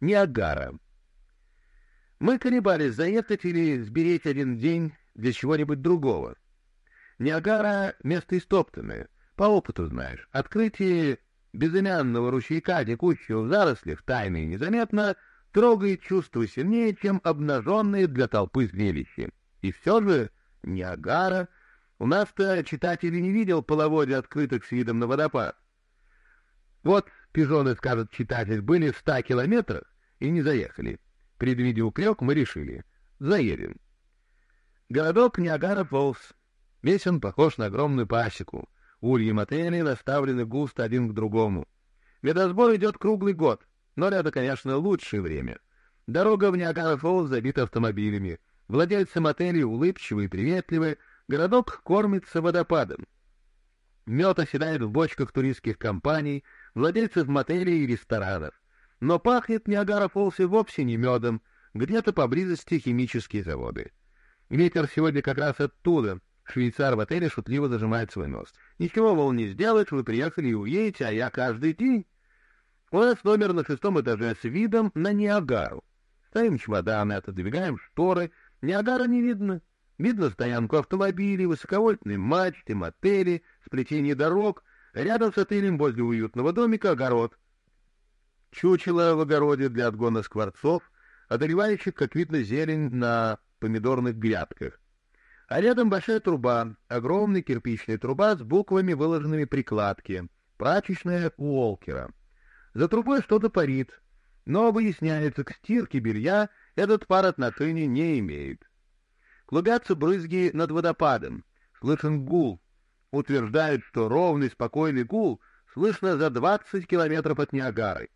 Ниагара. Мы колебались, заехать или сберечь один день для чего-нибудь другого. Ниагара — место истоптанное. По опыту знаешь. Открытие безымянного ручейка, текущего в зарослях, тайно и незаметно, трогает чувство сильнее, чем обнаженные для толпы зрелища. И все же Ниагара... У нас-то читатель не видел половодья открыток с видом на водопад. Вот пижоны, скажет читатель, были в ста километрах и не заехали. Предвидя упрек, мы решили. Заедем. Городок Ниагара-Фоллс. Весь он похож на огромную пасеку. Ульи мотели наставлены густо один к другому. Медосбор идет круглый год, но это, конечно, лучшее время. Дорога в Ниагара-Фоллс забита автомобилями. Владельцы мотелей улыбчивые и приветливые. Городок кормится водопадом. Мед оседает в бочках туристских компаний, владельцев мотелей и ресторанов. Но пахнет Ниагара-Фоллс вовсе не медом, где-то поблизости химические заводы. Ветер сегодня как раз оттуда. Швейцар в отеле шутливо зажимает свой нос. Ничего, мол, не сделаешь, вы приехали и уедете, а я каждый день. У нас номер на шестом этаже с видом на Ниагару. Ставим чемоданы, отодвигаем шторы. Ниагара не видно. Видно стоянку автомобилей, высоковольтные мачты, мотели, сплетение дорог. Рядом с отелем возле уютного домика огород. Чучело в огороде для отгона скворцов, одолевающих, как видно, зелень на помидорных грядках. А рядом большая труба, огромная кирпичная труба с буквами, выложенными прикладки, прачечная Уолкера. За трубой что-то парит, но, выясняется, к стирке белья этот пар отношения не имеет. Клубятся брызги над водопадом, слышен гул. Утверждают, что ровный спокойный гул слышно за 20 километров от Ниагары.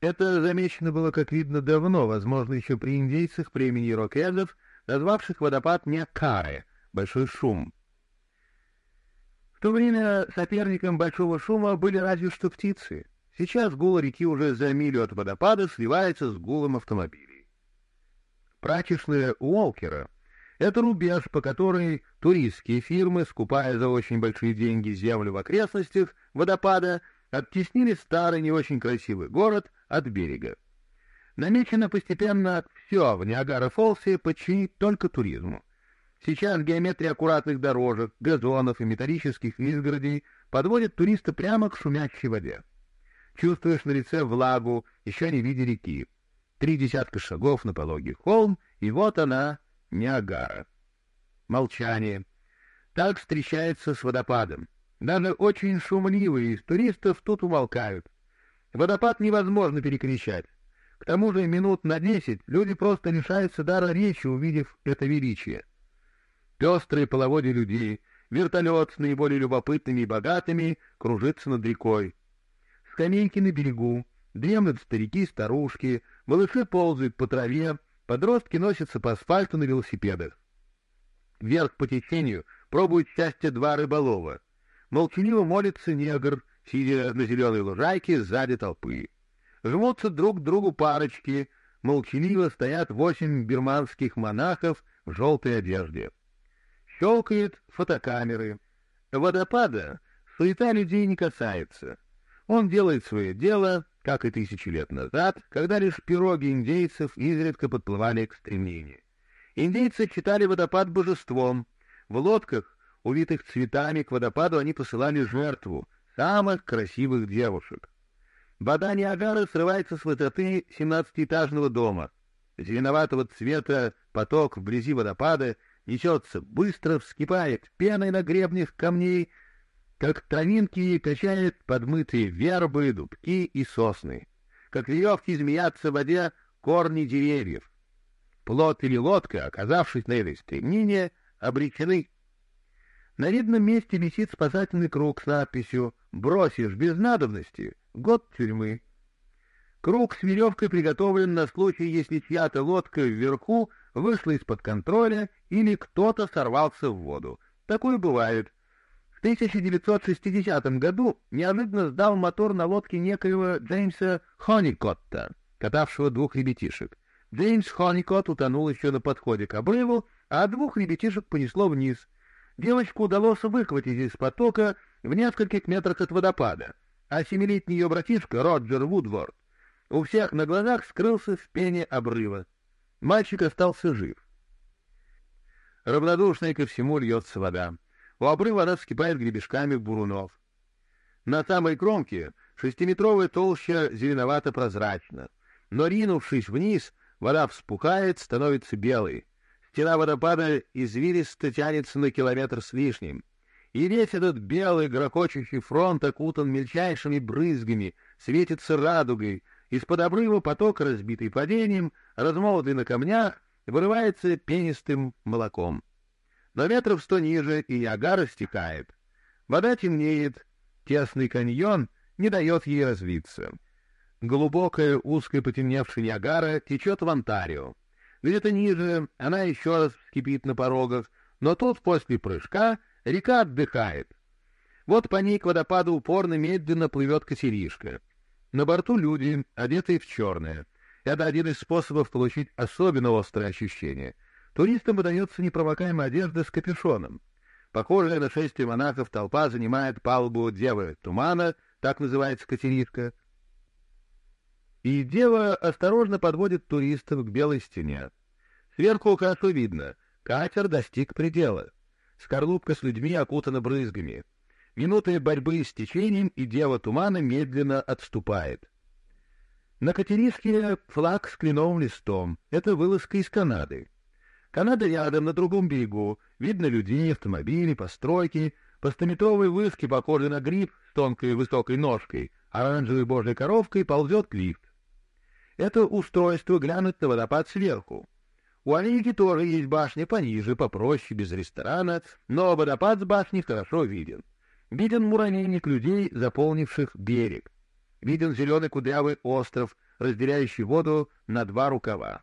Это замечено было, как видно, давно, возможно, еще при индейцах племени рокезов, назвавших водопад Ниакаре — Большой Шум. В то время соперником Большого Шума были разве что птицы. Сейчас гул реки уже за милю от водопада сливается с гулом автомобилей. Прачечная Уолкера — это рубеж, по которой туристские фирмы, скупая за очень большие деньги землю в окрестностях водопада, оттеснили старый не очень красивый город от берега. Намечено постепенно все в Ниагара-Фолсе подчинить только туризму. Сейчас геометрия аккуратных дорожек, газонов и металлических изгородей подводит туриста прямо к шумящей воде. Чувствуешь на лице влагу, еще не видя реки. Три десятка шагов на пологий холм, и вот она, Ниагара. Молчание. Так встречается с водопадом. Даже очень шумливые из туристов тут умолкают. Водопад невозможно перекричать. К тому же минут на десять люди просто лишаются дара речи, увидев это величие. Пестрые половодья людей, вертолет с наиболее любопытными и богатыми кружится над рекой. Скамейки на берегу, дремлют старики и старушки, малыши ползают по траве, подростки носятся по асфальту на велосипедах. Вверх по течению пробуют счастье два рыболова — Молчаливо молится негр, сидя на зеленой лужайке сзади толпы. Жмутся друг к другу парочки, молчаливо стоят восемь бирманских монахов в желтой одежде. Щелкает фотокамеры. Водопада суета людей не касается. Он делает свое дело, как и тысячи лет назад, когда лишь пироги индейцев изредка подплывали к стремлению. Индейцы считали водопад божеством. В лодках увитых цветами, к водопаду они посылали жертву самых красивых девушек. Вода Ниагары срывается с высоты семнадцатиэтажного дома. Зеленоватого цвета поток вблизи водопада несется быстро, вскипает пеной на гребнях камней, как травинки качают подмытые вербы, дубки и сосны, как веревки змеятся в воде корни деревьев. Плот или лодка, оказавшись на этой стремнине, обречены на видном месте висит спасательный круг с надписью «Бросишь без надобности — год тюрьмы». Круг с веревкой приготовлен на случай, если чья-то лодка вверху вышла из-под контроля или кто-то сорвался в воду. Такое бывает. В 1960 году неожиданно сдал мотор на лодке некоего Джеймса Хоникотта, катавшего двух ребятишек. Джеймс Хоникот утонул еще на подходе к обрыву, а двух ребятишек понесло вниз — Девочку удалось выхватить из потока в нескольких метрах от водопада, а семилетний ее братишка Роджер Вудворд у всех на глазах скрылся в пене обрыва. Мальчик остался жив. Равнодушная ко всему льется вода. У обрыва она вскипает гребешками бурунов. На самой кромке шестиметровая толща зеленовато-прозрачна, но, ринувшись вниз, вода вспухает, становится белой. Стена водопада извилисто тянется на километр с лишним. И весь этот белый грохочущий фронт окутан мельчайшими брызгами, светится радугой, из-под обрыва поток, разбитый падением, размолотый на камнях, вырывается пенистым молоком. Но метров сто ниже и Ниагара стихает. Вода темнеет, тесный каньон не дает ей разлиться. Глубокая, узкая потемневшая Ниагара течет в Онтарио. Где-то ниже она еще раз вскипит на порогах, но тут после прыжка река отдыхает. Вот по ней к водопаду упорно медленно плывет катеришка — на борту люди, одетые в черное. Это один из способов получить особенно острое ощущение. Туристам выдается непромокаемая одежда с капюшоном. Похожая на шествие монахов толпа занимает палубу Девы Тумана, так называется катеришка. И Дева осторожно подводит туристов к белой стене. Сверху хорошо видно, катер достиг предела. Скорлупка с людьми окутана брызгами. Минуты борьбы с течением, и дело тумана медленно отступает. На катериске флаг с кленовым листом. Это вылазка из Канады. Канада рядом, на другом берегу. Видно людей, автомобили, постройки. По стометровой выске, похожей на гриб с тонкой высокой ножкой, оранжевой божьей коровкой ползет лифт. Это устройство глянуть на водопад сверху. У Америки тоже есть башня пониже, попроще, без ресторана, но водопад с башни хорошо виден. Виден муравейник людей, заполнивших берег. Виден зеленый кудрявый остров, разделяющий воду на два рукава.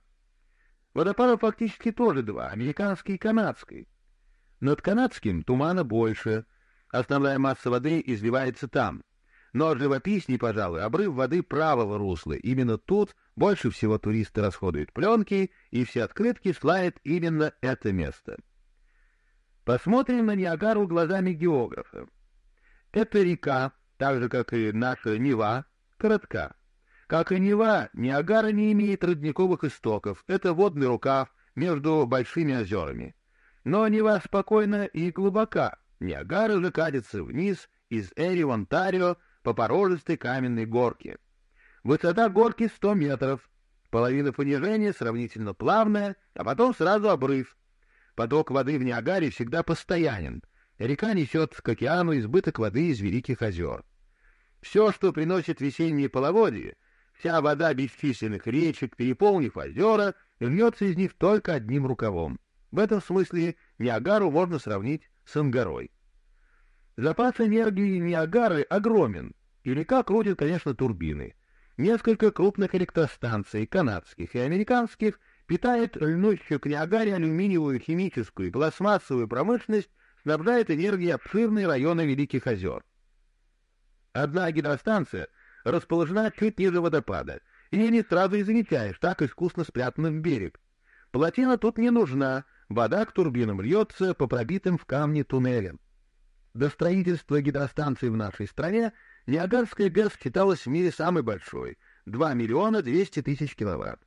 Водопадов фактически тоже два, американский и канадский. Над канадским тумана больше, основная масса воды изливается там. Но живописней, пожалуй, обрыв воды правого русла. Именно тут больше всего туристы расходуют пленки, и все открытки славят именно это место. Посмотрим на Ниагару глазами географа. Эта река, так же, как и наша Нева, коротка. Как и Нева, Ниагара не имеет родниковых истоков, это водный рукав между большими озерами. Но Нева спокойна и глубока, Ниагара же катится вниз из Эри в Онтарио по порожистой каменной горке. Высота горки 100 метров, половина понижения сравнительно плавная, а потом сразу обрыв. Поток воды в Ниагаре всегда постоянен, Река несет к океану избыток воды из великих озер. Все, что приносит весенние половодье, вся вода бесчисленных речек, переполнив озера, льется из них только одним рукавом. В этом смысле Ниагару можно сравнить с Ангарой. Запас энергии Ниагары огромен, и река крутит, конечно, турбины. Несколько крупных электростанций, канадских и американских, питает льнущую к Ниагаре алюминиевую химическую и пластмассовую промышленность снабжает энергией обширные районы Великих озер. Одна гидростанция расположена чуть ниже водопада, и не сразу и замечаешь, так искусно спрятана в берег. Плотина тут не нужна, вода к турбинам льется по пробитым в камне туннелям. До строительства гидростанции в нашей стране Ниагарская ГЭС считалась в мире самой большой — 2 миллиона 200 тысяч киловатт.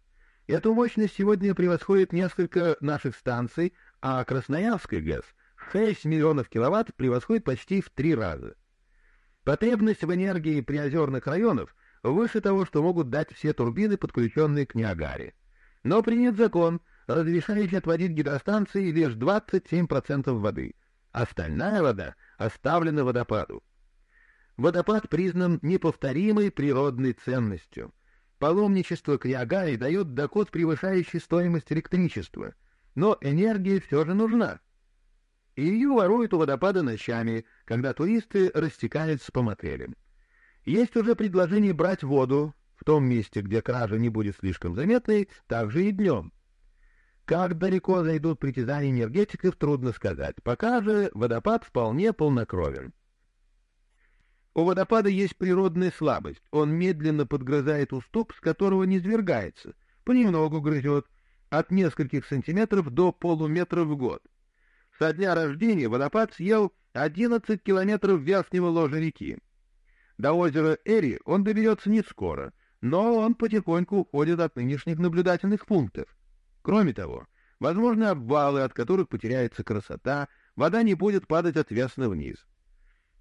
Эту мощность сегодня превосходит несколько наших станций, а Красноярская ГЭС — 6 миллионов киловатт превосходит почти в три раза. Потребность в энергии приозерных районов выше того, что могут дать все турбины, подключенные к Ниагаре. Но принят закон, разрешающий отводить гидростанции лишь 27% воды. Остальная вода оставлена водопаду. Водопад признан неповторимой природной ценностью. Паломничество к Ниагаре дает доход, превышающий стоимость электричества. Но энергия все же нужна и ее воруют у водопада ночами, когда туристы растекаются по мотелям. Есть уже предложение брать воду в том месте, где кража не будет слишком заметной, также и днем. Как далеко зайдут притязания энергетиков, трудно сказать. Пока же водопад вполне полнокровен. У водопада есть природная слабость. Он медленно подгрызает уступ, с которого не свергается, понемногу грызет, от нескольких сантиметров до полуметра в год. Со дня рождения водопад съел 11 километров верхнего ложа реки. До озера Эри он доберется не скоро, но он потихоньку уходит от нынешних наблюдательных пунктов. Кроме того, возможны обвалы, от которых потеряется красота, вода не будет падать отвесно вниз.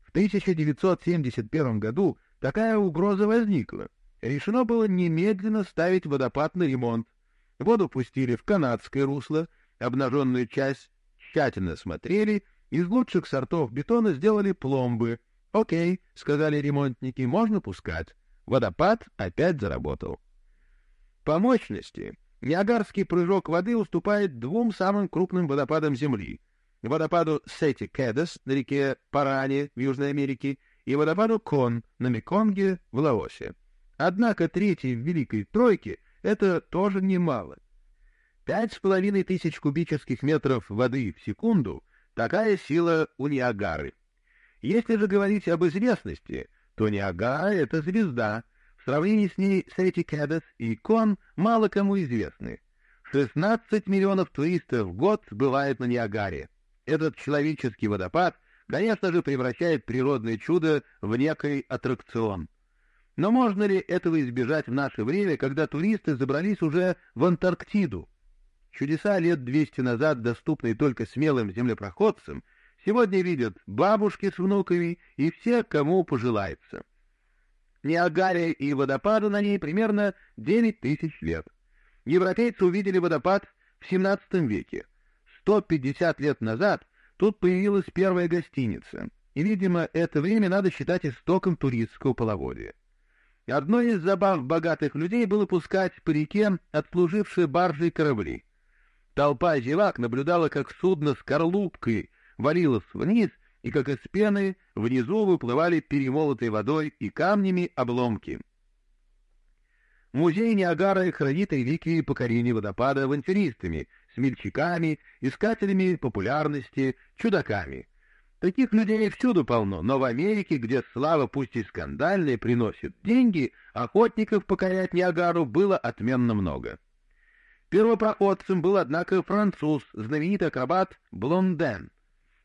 В 1971 году такая угроза возникла. Решено было немедленно ставить водопадный ремонт. Воду пустили в канадское русло, обнаженную часть тщательно смотрели, из лучших сортов бетона сделали пломбы. «Окей», — сказали ремонтники, — «можно пускать». Водопад опять заработал. По мощности Ниагарский прыжок воды уступает двум самым крупным водопадам Земли — водопаду Сети-Кедес на реке Паране в Южной Америке и водопаду Кон на Меконге в Лаосе. Однако третий в Великой Тройке — это тоже немало. Пять с половиной тысяч кубических метров воды в секунду — такая сила у Ниагары. Если же говорить об известности, то Ниагара — это звезда, в сравнении с ней Сети Кедес и Кон мало кому известны. 16 миллионов туристов в год бывает на Ниагаре. Этот человеческий водопад, конечно же, превращает природное чудо в некий аттракцион. Но можно ли этого избежать в наше время, когда туристы забрались уже в Антарктиду? Чудеса лет 200 назад, доступные только смелым землепроходцам, сегодня видят бабушки с внуками и все, кому пожелается. Ниагаре и водопаду на ней примерно 9 тысяч лет. Европейцы увидели водопад в 17 веке. 150 лет назад тут появилась первая гостиница, и, видимо, это время надо считать истоком туристского половодья. Одной из забав богатых людей было пускать по реке отслужившие баржи и корабли. Толпа зевак наблюдала, как судно с корлупкой валилось вниз и как из пены внизу выплывали перемолотой водой и камнями обломки. Музей Ниагара хранит великие покорения водопада авантюристами, смельчаками, искателями популярности, чудаками. Таких людей всюду полно, но в Америке, где слава пусть и скандальная приносит деньги, охотников покорять Ниагару было отменно много. Первопроходцем был, однако, француз, знаменитый акробат Блонден —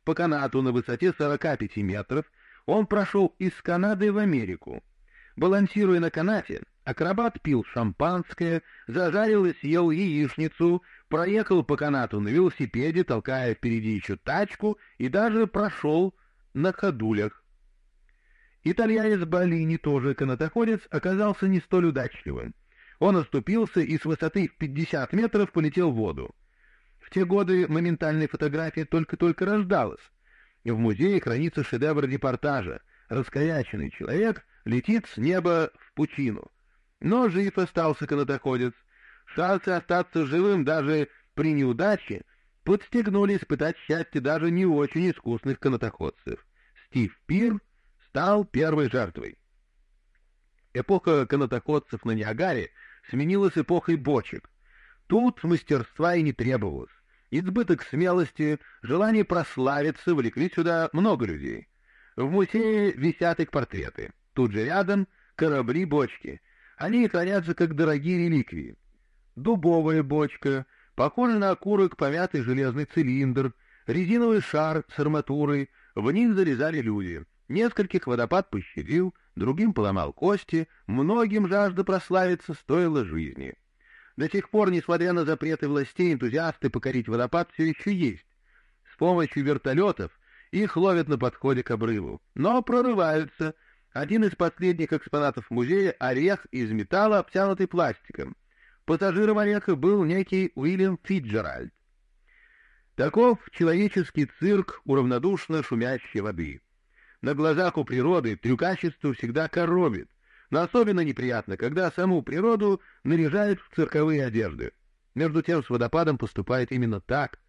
по канату на высоте 45 метров он прошел из Канады в Америку. Балансируя на канате, акробат пил шампанское, зажарил и съел яичницу, проехал по канату на велосипеде, толкая впереди еще тачку, и даже прошел на ходулях. Итальянец Болини, тоже канатоходец, оказался не столь удачливым. Он оступился и с высоты в 50 метров полетел в воду. В те годы моментальная фотография только-только рождалась. В музее хранится шедевр репортажа. Раскоряченный человек летит с неба в пучину. Но жив остался канатоходец. Шансы остаться живым даже при неудаче подстегнули испытать счастье даже не очень искусных канатоходцев. Стив Пир стал первой жертвой. Эпоха канатоходцев на Ниагаре сменилась эпохой бочек. Тут мастерства и не требовалось. Избыток смелости, желание прославиться влекли сюда много людей. В музее висят их портреты. Тут же рядом корабли-бочки. Они хранятся как дорогие реликвии. Дубовая бочка, похожий на окурок помятый железный цилиндр, резиновый шар с арматурой, в них залезали люди. Нескольких водопад пощадил, другим поломал кости, многим жажда прославиться стоила жизни. До сих пор, несмотря на запреты властей, энтузиасты покорить водопад все еще есть. С помощью вертолетов их ловят на подходе к обрыву, но прорываются. Один из последних экспонатов музея — орех из металла, обтянутый пластиком. Пассажиром ореха был некий Уильям Фиджеральд. Таков человеческий цирк уравнодушно шумящей воды. На глазах у природы трюкачество всегда коробит но особенно неприятно, когда саму природу наряжают в цирковые одежды. Между тем с водопадом поступает именно так.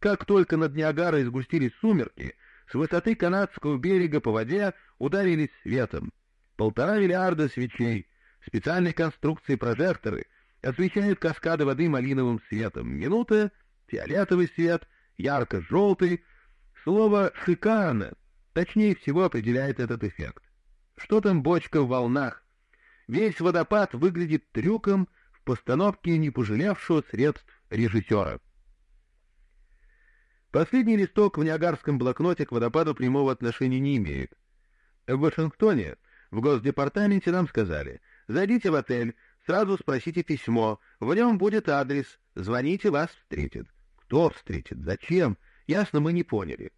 Как только над Ниагарой сгустились сумерки, с высоты канадского берега по воде ударились светом. Полтора миллиарда свечей, специальной конструкции прожекторы освещают каскады воды малиновым светом. Минута — фиолетовый свет, ярко-желтый. Слово «шикарно» точнее всего определяет этот эффект. Что там бочка в волнах? Весь водопад выглядит трюком в постановке не пожалевшего средств режиссера. Последний листок в Ниагарском блокноте к водопаду прямого отношения не имеет. В Вашингтоне, в Госдепартаменте нам сказали, Зайдите в отель, сразу спросите письмо, в нем будет адрес, звоните, вас встретят. Кто встретит? Зачем? Ясно, мы не поняли.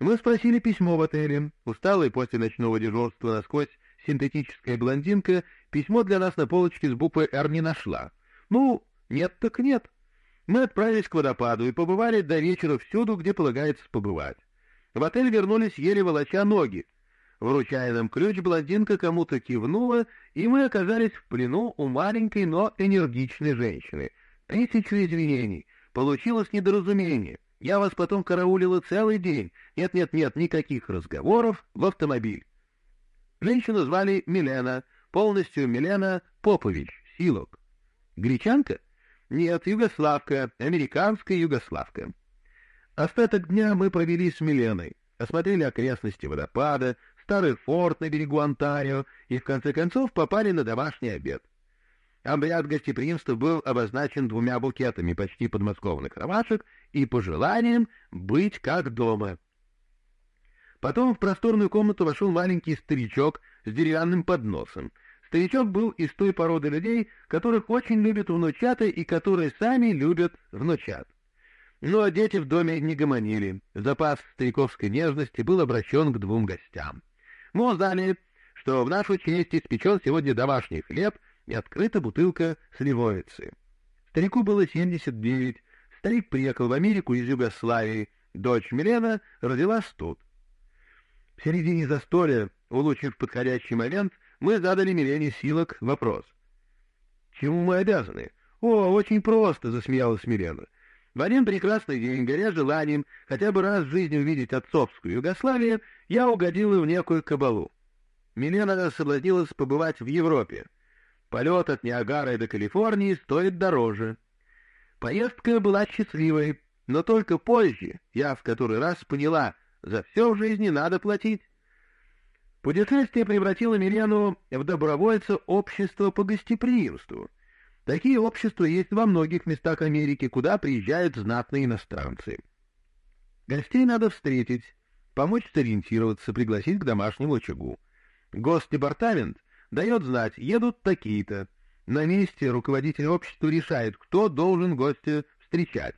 Мы спросили письмо в отеле. Усталый после ночного дежурства насквозь синтетическая блондинка письмо для нас на полочке с буквой «Р» не нашла. Ну, нет так нет. Мы отправились к водопаду и побывали до вечера всюду, где полагается побывать. В отель вернулись еле волоча ноги. Вручая нам ключ, блондинка кому-то кивнула, и мы оказались в плену у маленькой, но энергичной женщины. Тысячу извинений. Получилось недоразумение. Я вас потом караулила целый день. Нет-нет-нет, никаких разговоров в автомобиль. Женщину звали Милена, полностью Милена Попович, Силок. Гречанка? Нет, югославка, американская югославка. Остаток дня мы провели с Миленой, осмотрели окрестности водопада, старый форт на берегу Онтарио и, в конце концов, попали на домашний обед. Обряд гостеприимства был обозначен двумя букетами почти подмосковных ромашек и пожеланием быть как дома. Потом в просторную комнату вошел маленький старичок с деревянным подносом. Старичок был из той породы людей, которых очень любят внучата и которые сами любят внучат. Но ну, а дети в доме не гомонили. Запас стариковской нежности был обращен к двум гостям. Мы узнали, что в нашу честь испечен сегодня домашний хлеб и открыта бутылка сливовицы. Старику было 79. Старик приехал в Америку из Югославии. Дочь Милена родилась тут. В середине застолья, улучив подходящий момент, мы задали Милене Силок вопрос. «Чему мы обязаны?» «О, очень просто», — засмеялась Милена. В один прекрасный день, горя желанием хотя бы раз в жизни увидеть отцовскую Югославию, я угодила в некую кабалу. Милена соблазнилась побывать в Европе. Полет от Ниагары до Калифорнии стоит дороже. Поездка была счастливой, но только позже я в который раз поняла, за все в жизни надо платить. Путешествие превратило Милену в добровольца общества по гостеприимству — Такие общества есть во многих местах Америки, куда приезжают знатные иностранцы. Гостей надо встретить, помочь сориентироваться, пригласить к домашнему очагу. Госдепартамент дает знать, едут такие-то. На месте руководитель общества решает, кто должен гостя встречать.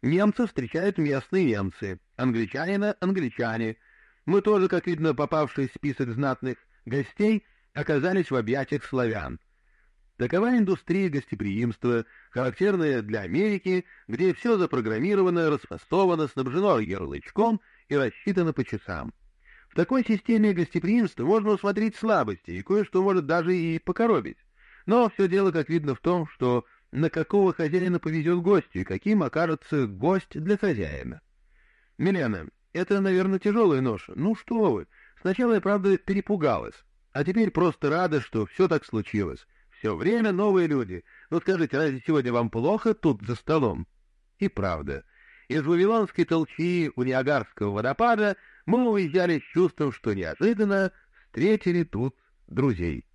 Немцы встречают местные немцы, англичанина — англичане. Мы тоже, как видно, попавшие в список знатных гостей, оказались в объятиях славян. Такова индустрия гостеприимства, характерная для Америки, где все запрограммировано, расфасовано, снабжено ярлычком и рассчитано по часам. В такой системе гостеприимства можно усмотреть слабости, и кое-что может даже и покоробить. Но все дело, как видно, в том, что на какого хозяина повезет гостю и каким окажется гость для хозяина. Милена, это, наверное, тяжелая ноша. Ну что вы, сначала я, правда, перепугалась, а теперь просто рада, что все так случилось. Все время новые люди. Ну скажите, разве сегодня вам плохо тут за столом? И правда. Из Вавилонской толчи у Ниагарского водопада мы уезжали с чувством, что неожиданно встретили тут друзей.